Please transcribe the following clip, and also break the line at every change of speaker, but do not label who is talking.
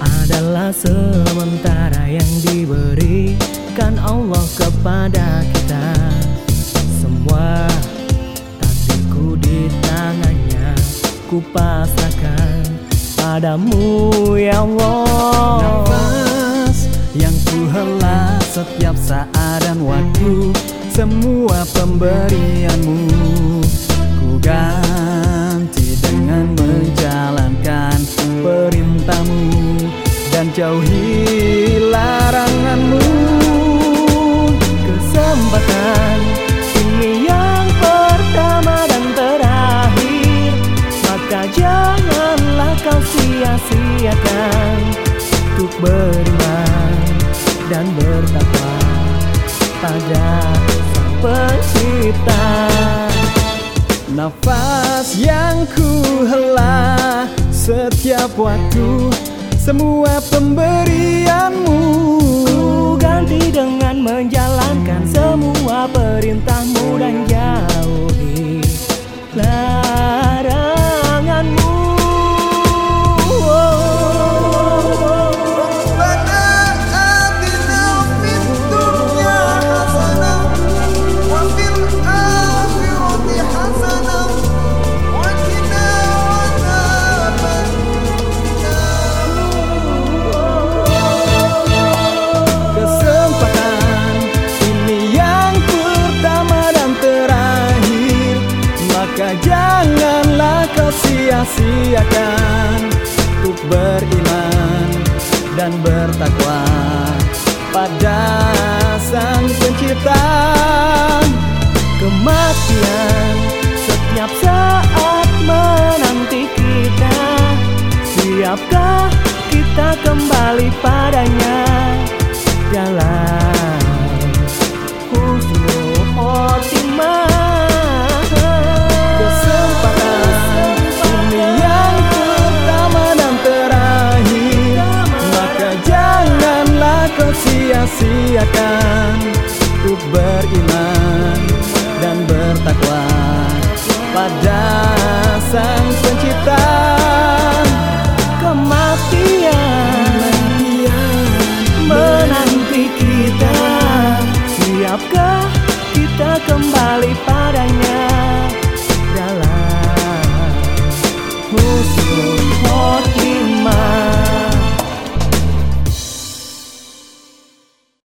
adalah sementara yang diberikan Allah kepada kita. Semua takdirku di tangannya Ku pasrahkan padamu ya Allah.
Nafas yang ku setiap saat dan waktu Semua pemberianmu. Dan jauhi laranganmu.
Kesempatan ini yang pertama dan terakhir. Maka janganlah kau sia-siakan Untuk beriman dan bertakwa pada Sang Pencipta.
Nafas yang ku hela setiap waktu Semua pemberianmu.
Ku ganti dengan menjalankan semua perintahmu dan
sia-siakan Untuk beriman dan bertakwa Pada Sang Pencipta.
Kematian setiap saat menanti kita. Siapkah kita kembali padanya
sia-siakan Untuk beriman dan bertakwa Pada Sang Pencipta.
Kematian menanti kita. Siapkah kita kembali padanya